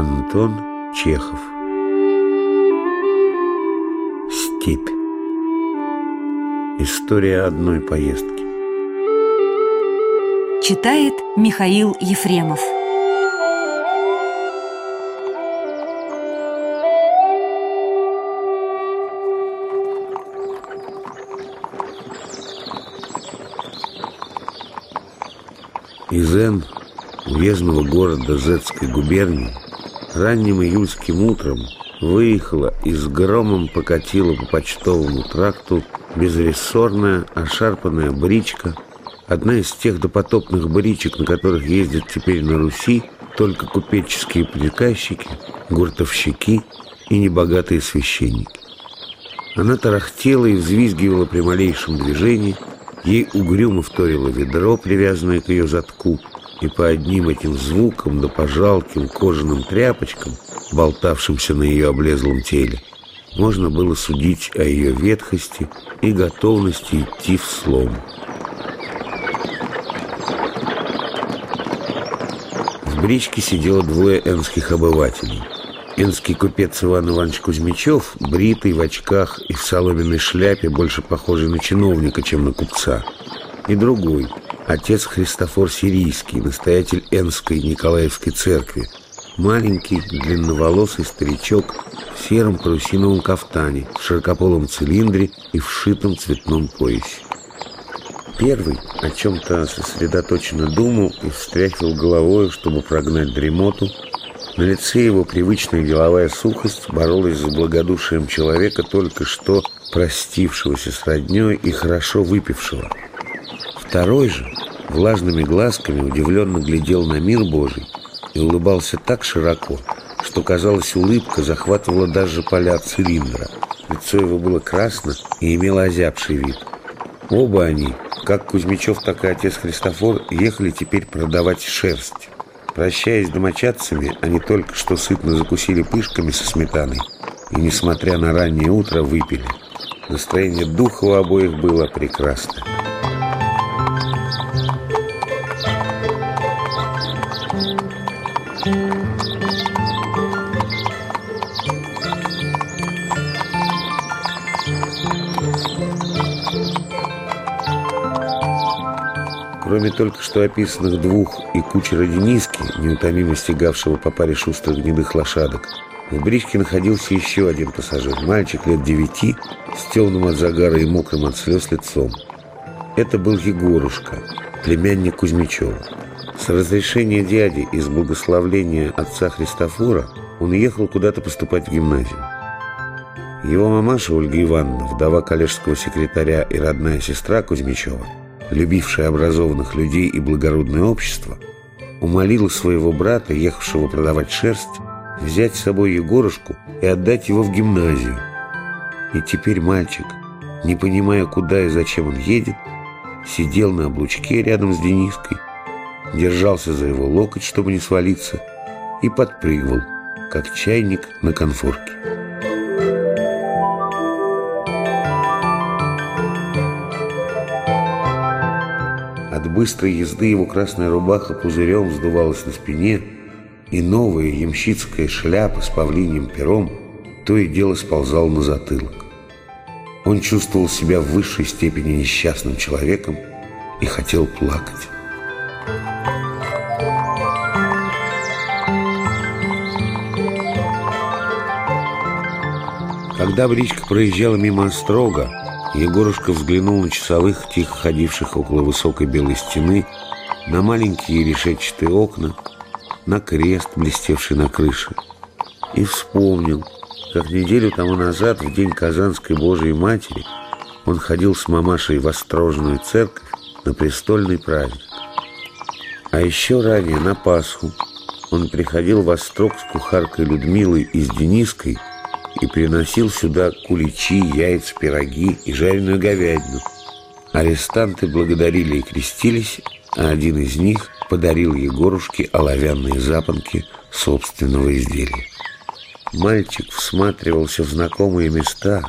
Антон Чехов. Степь. История одной поездки. Читает Михаил Ефремов. Из Н, уездного города Зетской губернии, ранним июльским утром выехала и с громом покатила по почтовому тракту безрессорная, ошарпанная бричка, одна из тех допотопных бричек, на которых ездят теперь на Руси только купеческие приказчики, гуртовщики и небогатые священники. Она тарахтела и взвизгивала при малейшем движении, ей угрюмо вторило ведро, привязанное к ее затку, и по одним этим звукам да по жалким кожаным тряпочкам, болтавшимся на ее облезлом теле, можно было судить о ее ветхости и готовности идти в слом. В бричке сидело двое энских обывателей. Энский купец Иван Иванович Кузьмичев, бритый, в очках и в соломенной шляпе, больше похожий на чиновника, чем на купца. И другой, отец Христофор Сирийский, настоятель Энской Николаевской церкви, маленький, длинноволосый старичок в сером парусиновом кафтане, в широкополом цилиндре и вшитом цветном поясе. Первый о чем-то сосредоточенно думал и встряхивал головой, чтобы прогнать дремоту. На лице его привычная деловая сухость боролась с благодушием человека, только что простившегося с родней и хорошо выпившего. Второй же влажными глазками удивленно глядел на мир Божий и улыбался так широко, что, казалось, улыбка захватывала даже поля цилиндра. Лицо его было красно и имело озябший вид. Оба они, как Кузьмичев, так и отец Христофор, ехали теперь продавать шерсть. Прощаясь с домочадцами, они только что сытно закусили пышками со сметаной и, несмотря на раннее утро, выпили. Настроение духа у обоих было прекрасное. Кроме только что описанных двух и кучера Дениски, неутомимо стегавшего по паре шустрых гнедых лошадок, в бричке находился еще один пассажир, мальчик лет девяти, с темным от загара и мокрым от слез лицом. Это был Егорушка, племянник Кузьмичева. С разрешения дяди и с благословления отца Христофора он ехал куда-то поступать в гимназию. Его мамаша Ольга Ивановна, вдова коллежского секретаря и родная сестра Кузьмичева, любившая образованных людей и благородное общество, умолила своего брата, ехавшего продавать шерсть, взять с собой Егорушку и отдать его в гимназию. И теперь мальчик, не понимая, куда и зачем он едет, сидел на облучке рядом с Дениской, держался за его локоть, чтобы не свалиться, и подпрыгивал, как чайник на конфорке. От быстрой езды его красная рубаха пузырем вздувалась на спине, и новая ямщицкая шляпа с павлиним пером то и дело сползал на затылок. Он чувствовал себя в высшей степени несчастным человеком и хотел плакать. Когда бричка проезжала мимо Острога, Егорушка взглянул на часовых, тихо ходивших около высокой белой стены, на маленькие решетчатые окна, на крест, блестевший на крыше, и вспомнил, как неделю тому назад, в день Казанской Божией Матери, он ходил с мамашей в Острожную церковь на престольный праздник. А еще ранее, на Пасху, он приходил в Острог с кухаркой Людмилой и Дениской и приносил сюда куличи, яйца, пироги и жареную говядину. Арестанты благодарили и крестились, а один из них подарил Егорушке оловянные запонки собственного изделия. Мальчик всматривался в знакомые места,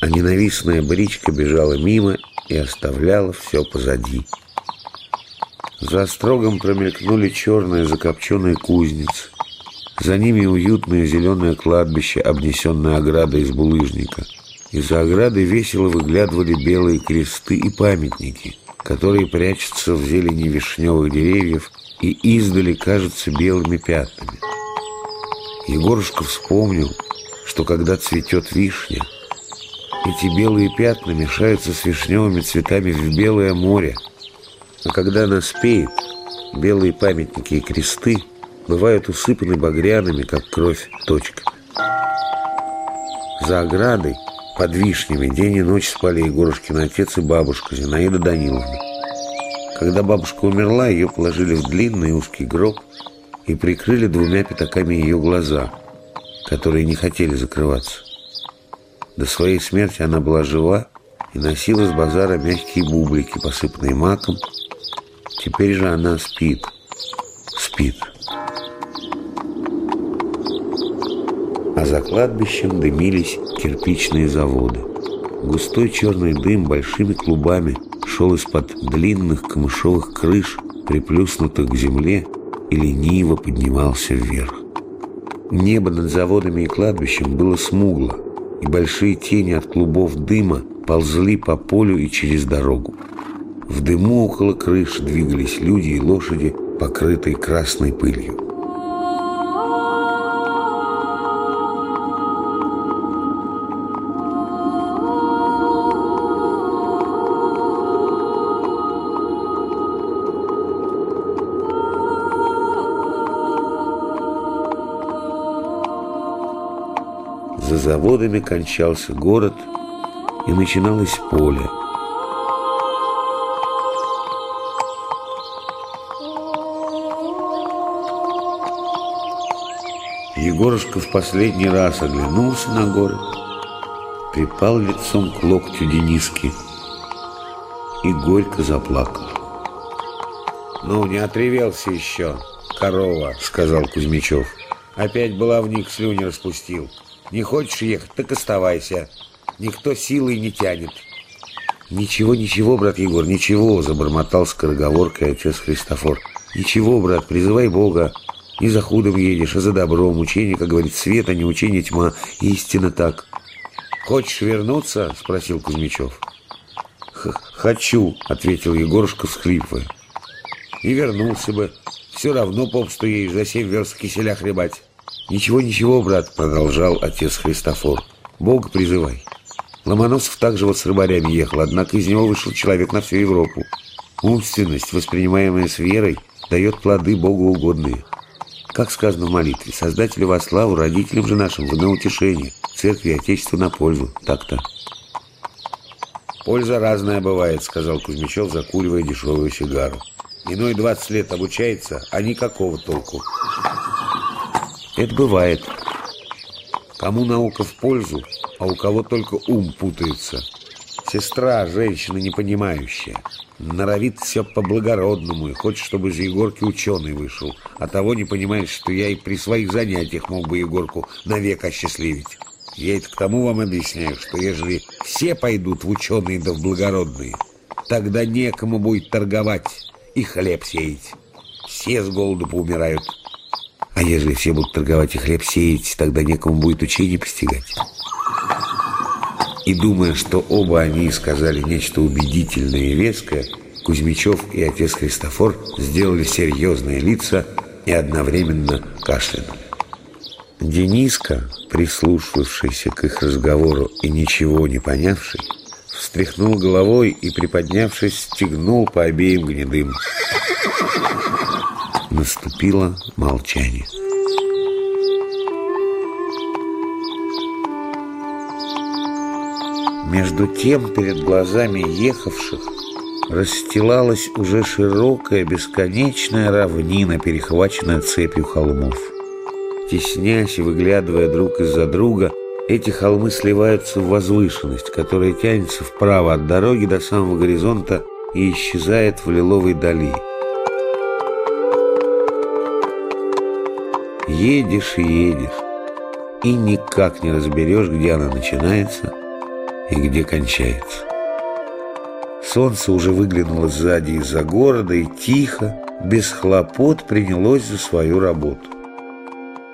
а ненавистная бричка бежала мимо и оставляла все позади. За строгом промелькнули черные закопченные кузницы. За ними уютное зеленое кладбище, обнесенное оградой из булыжника. Из-за ограды весело выглядывали белые кресты и памятники, которые прячутся в зелени вишневых деревьев и издали кажутся белыми пятнами. Егорушка вспомнил, что когда цветет вишня, эти белые пятна мешаются с вишневыми цветами в белое море, а когда она спеет, белые памятники и кресты бывают усыпаны багряными, как кровь, точками. За оградой, под вишнями, день и ночь спали Егорушкин отец и бабушка Зинаида Даниловна. Когда бабушка умерла, ее положили в длинный узкий гроб и прикрыли двумя пятаками ее глаза, которые не хотели закрываться. До своей смерти она была жива и носила с базара мягкие бублики, посыпанные маком. Теперь же она спит, спит. А за кладбищем дымились кирпичные заводы. Густой черный дым большими клубами шел из-под длинных камышовых крыш, приплюснутых к земле, и лениво поднимался вверх. Небо над заводами и кладбищем было смугло, и большие тени от клубов дыма ползли по полю и через дорогу. В дыму около крыш двигались люди и лошади, покрытые красной пылью. За заводами кончался город, и начиналось поле. Егорушка в последний раз оглянулся на город, припал лицом к локтю Дениски и горько заплакал. «Ну, не отревелся еще, корова», — сказал Кузьмичев. «Опять была в них слюни распустил». Не хочешь ехать, так оставайся. Никто силой не тянет. Ничего, ничего, брат Егор, ничего, забормотал скороговоркой отец Христофор. Ничего, брат, призывай Бога. Не за худом едешь, а за добром. Учение, как говорит, свет, а не учение тьма. Истинно так. Хочешь вернуться? Спросил Кузьмичев. «Хочу», — ответил Егорушка, всхлипывая. «И вернулся бы. Все равно попсту едешь за семь верст киселя хлебать». «Ничего, ничего, брат», — продолжал отец Христофор. «Бога призывай». Ломоносов также вот с рыбарями ехал, однако из него вышел человек на всю Европу. Умственность, воспринимаемая с верой, дает плоды Богу угодные. Как сказано в молитве, Создателю во славу, родителям же нашим в наутешение, церкви и Отечеству на пользу. Так-то. «Польза разная бывает», — сказал Кузьмичев, закуривая дешевую сигару. «Иной двадцать лет обучается, а никакого толку». Это бывает. Кому наука в пользу, а у кого только ум путается. Сестра, женщина непонимающая, норовит все по-благородному и хочет, чтобы из Егорки ученый вышел, а того не понимает, что я и при своих занятиях мог бы Егорку навек осчастливить. Я это к тому вам объясняю, что ежели все пойдут в ученые да в благородные, тогда некому будет торговать и хлеб сеять. Все с голоду поумирают. Ежели все будут торговать и хлеб сеять, тогда некому будет учение постигать. И думая, что оба они сказали нечто убедительное и веское, Кузьмичев и отец Христофор сделали серьезные лица и одновременно кашлянули. Дениска, прислушавшийся к их разговору и ничего не понявший, встряхнул головой и, приподнявшись, стегнул по обеим гнедым. Наступило молчание. Между тем перед глазами ехавших расстилалась уже широкая бесконечная равнина, перехваченная цепью холмов. Теснясь и выглядывая друг из-за друга, эти холмы сливаются в возвышенность, которая тянется вправо от дороги до самого горизонта и исчезает в лиловой дали – Едешь и едешь, и никак не разберешь, где она начинается и где кончается. Солнце уже выглянуло сзади из-за города и тихо, без хлопот принялось за свою работу.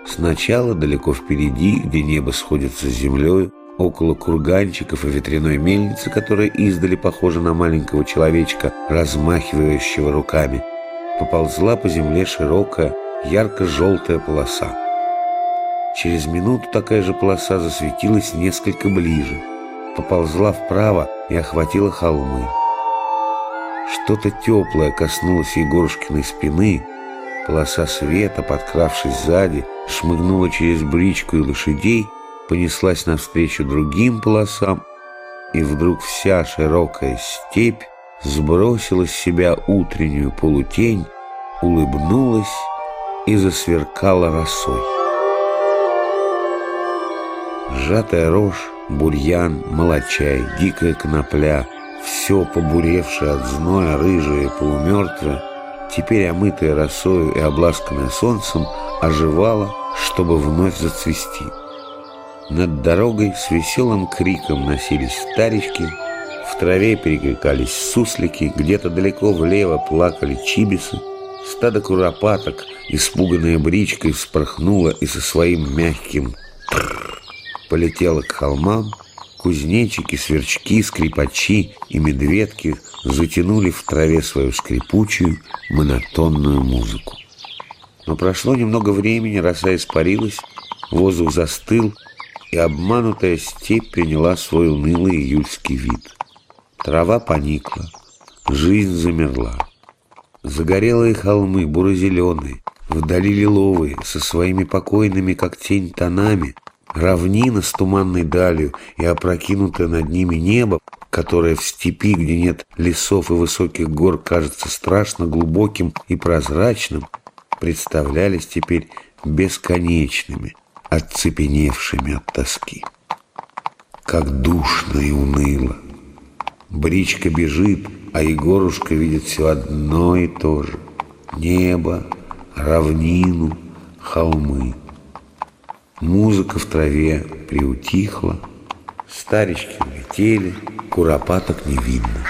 Сначала далеко впереди, где небо сходится с землей, около курганчиков и ветряной мельницы, которая издали похожа на маленького человечка, размахивающего руками, поползла по земле широкая, ярко-желтая полоса. Через минуту такая же полоса засветилась несколько ближе, поползла вправо и охватила холмы. Что-то теплое коснулось Егорушкиной спины, полоса света, подкравшись сзади, шмыгнула через бричку и лошадей, понеслась навстречу другим полосам, и вдруг вся широкая степь сбросила с себя утреннюю полутень, улыбнулась и засверкала росой. Сжатая рожь, бурьян, молочай, дикая конопля, все побуревшее от зноя, рыжее и полумертвое, теперь омытое росою и обласканное солнцем, оживало, чтобы вновь зацвести. Над дорогой с веселым криком носились старички, в траве перекликались суслики, где-то далеко влево плакали чибисы, стадо куропаток, испуганная бричкой, вспорхнула и со своим мягким полетела к холмам, кузнечики, сверчки, скрипачи и медведки затянули в траве свою скрипучую, монотонную музыку. Но прошло немного времени, роса испарилась, воздух застыл, и обманутая степь приняла свой унылый июльский вид. Трава поникла, жизнь замерла. Загорелые холмы, буро-зеленые, вдали лиловые, со своими покойными, как тень, тонами, равнина с туманной далью и опрокинутое над ними небо, которое в степи, где нет лесов и высоких гор, кажется страшно глубоким и прозрачным, представлялись теперь бесконечными, оцепеневшими от тоски. Как душно и уныло. Бричка бежит, а Егорушка видит все одно и то же. Небо, равнину, холмы. Музыка в траве приутихла, старички улетели, куропаток не видно.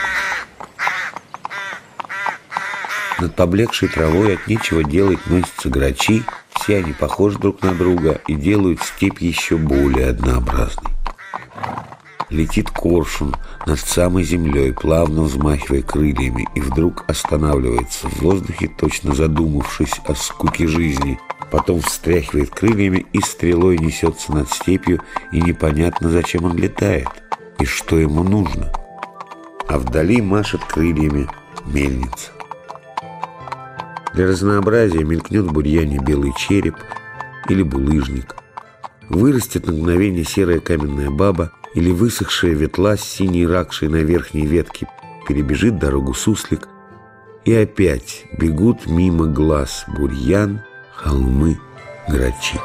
Над поблекшей травой от нечего делать носятся грачи, все они похожи друг на друга и делают степь еще более однообразной. Летит коршун над самой землей, плавно взмахивая крыльями, и вдруг останавливается в воздухе, точно задумавшись о скуке жизни – потом встряхивает крыльями и стрелой несется над степью, и непонятно, зачем он летает и что ему нужно. А вдали машет крыльями мельница. Для разнообразия мелькнет в бурьяне белый череп или булыжник. Вырастет на мгновение серая каменная баба или высохшая ветла с синей ракшей на верхней ветке, перебежит дорогу суслик, и опять бегут мимо глаз бурьян, холмы, грачи.